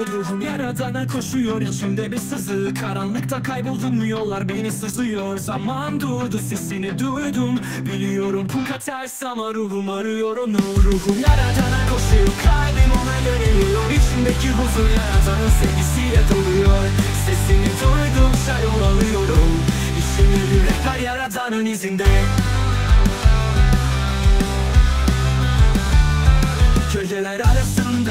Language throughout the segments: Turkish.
Ruhum yaradana koşuyor. İçimde bir sızı. Karanlıkta kayboldum. Yollar beni sızlıyor Zaman durdu. Sesini duydum. Biliyorum kum ters ama ruhum arıyor onu. Ruhum yaradana koşuyor. Kalbim ona yöneliyor. İçimdeki huzur yaradanın sevgisiyle doluyor. Sesini duydukça yol alıyorum. İçimde rehber yaradanın izinde. Gölgeler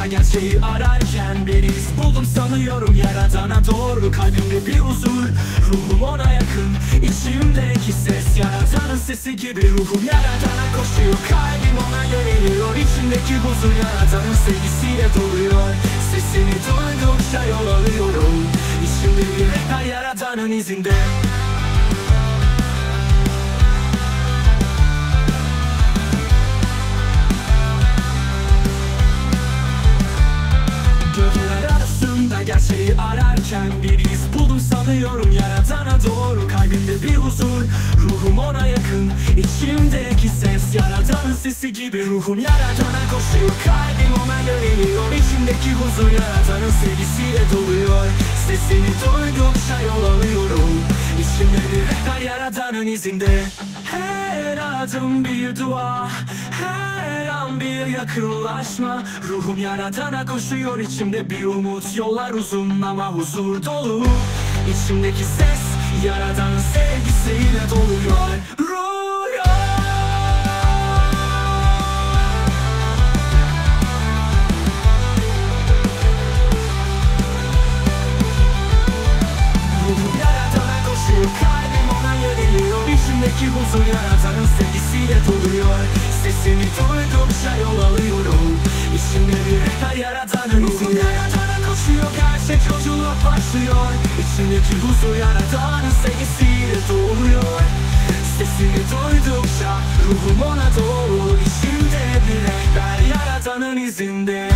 arasında gerçeği ararken Bir iz buldum sanıyorum yaradana doğru Kalbimde bir huzur, ruhum ona yakın İçimdeki ses yaradanın sesi gibi. Ruhum yaradana koşuyor, kalbim ona yöneliyor İçimdeki huzur yaradanın sevgisiyle doluyor. Sesini duydukça yol alıyorum. İçimde bir rehber yaradanın izinde gerçeği ararken Bir iz buldum sanıyorum. Yaradana doğru Kalbimde bir huzur, ruhum ona yakın. İçimdeki ses yaradanın sesi gibi Ruhum yaradana koşuyor, kalbim ona yöneliyor İçimdeki huzur yaradanın sevgisiyle doluyor. Sesini duydukça yol alıyorum. İçimde bir rehber yaradanın izinde Her adım bir dua Her an bir yakınlaşma. Ruhum yaradana koşuyor içimde bir umut. Yollar uzun ama huzur dolu. İçimdeki ses yaradanın sevgisiyle doluyor. Yaradana koşuyor. Kalbim ona yöneliyor. İçimdeki huzur yaradanın sevgisiyle doluyor Sesini duydukça yol alıyorum İçimde bir rehber yaradanın Ruhum yaradana koşuyor Gerçek yolculuk başlıyor. İçimdeki huzur yaradanın sevgisiyle doluyor Sesini duydukça ruhum ona doğru. İçimde bir rehber yaradanın izinde